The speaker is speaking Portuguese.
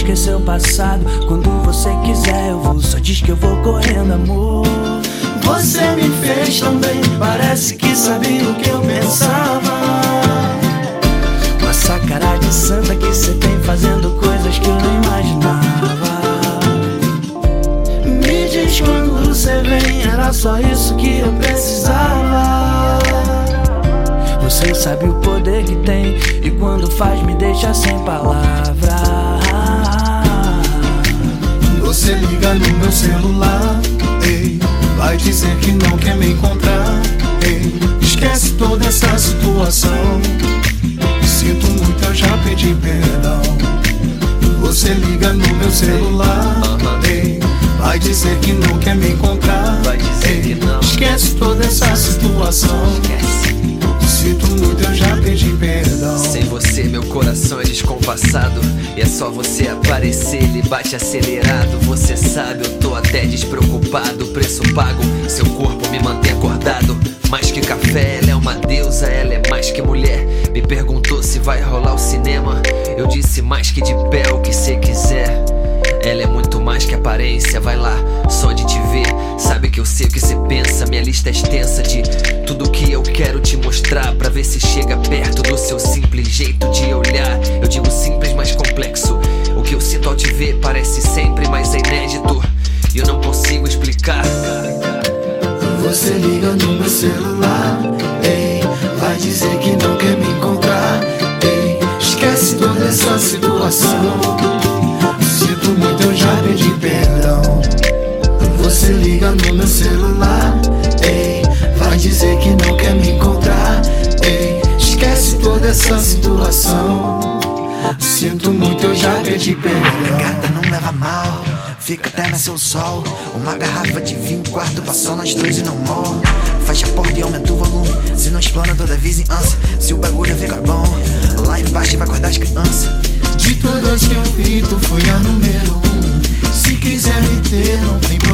esquecer o passado. Quando você quiser, eu vou. Só diz que eu vou correndo, amor. Você me fez tão bem, parece que sabia o que eu pensava. Com essa cara de santa que você tem fazendo coisas que eu não imaginava. Me diz quando você vem, era só isso que eu precisava. Você sabe o poder que tem, e quando faz me deixa sem palavras. Você liga no meu celular, ei, vai dizer que não quer me encontrar, ei, esquece toda essa situação. Sinto muito, eu já pedi perdão. Você liga no meu celular, ei, vai dizer que não quer me encontrar, Vai dizer ei, que não. esquece toda essa situação. Sinto muito, eu já pedi perdão. Você, coração é descompassado. E é só você aparecer, ele bate acelerado. Você sabe, eu tô até despreocupado. Preço pago, seu corpo me mantém acordado. Mais que café, ela é uma deusa, ela é mais que mulher. Me perguntou se vai rolar o cinema. Eu disse mais que de pé o que cê quiser. Ela é muito mais que aparência, vai lá, só de te ver. Sabe que eu sei o que você pensa, minha lista é extensa de tudo que eu quero te mostrar. Pra ver se chega perto do seu simples jeito de. Eu parece sempre, mas é inédito. E eu não consigo explicar. Você liga no meu celular, ei, vai dizer que não quer me encontrar, ei, esquece toda essa situação. Sinto muito, eu já pedi perdão. Você liga no meu celular, ei, vai dizer que não quer me encontrar, ei, esquece toda essa situação. Sinto muito, eu já pedi perdão. Gata, não leva mal, fica até nascer o sol. Uma garrafa de vinho, quarto passou nós dois e não morre. Fecha a porta e aumenta o volume. Se não explana toda a vizinhança, se o bagulho fica bom, lá embaixo vai acordar as crianças. De todas que eu vi, tu foi a número um. Se quiser me ter, não tem problema.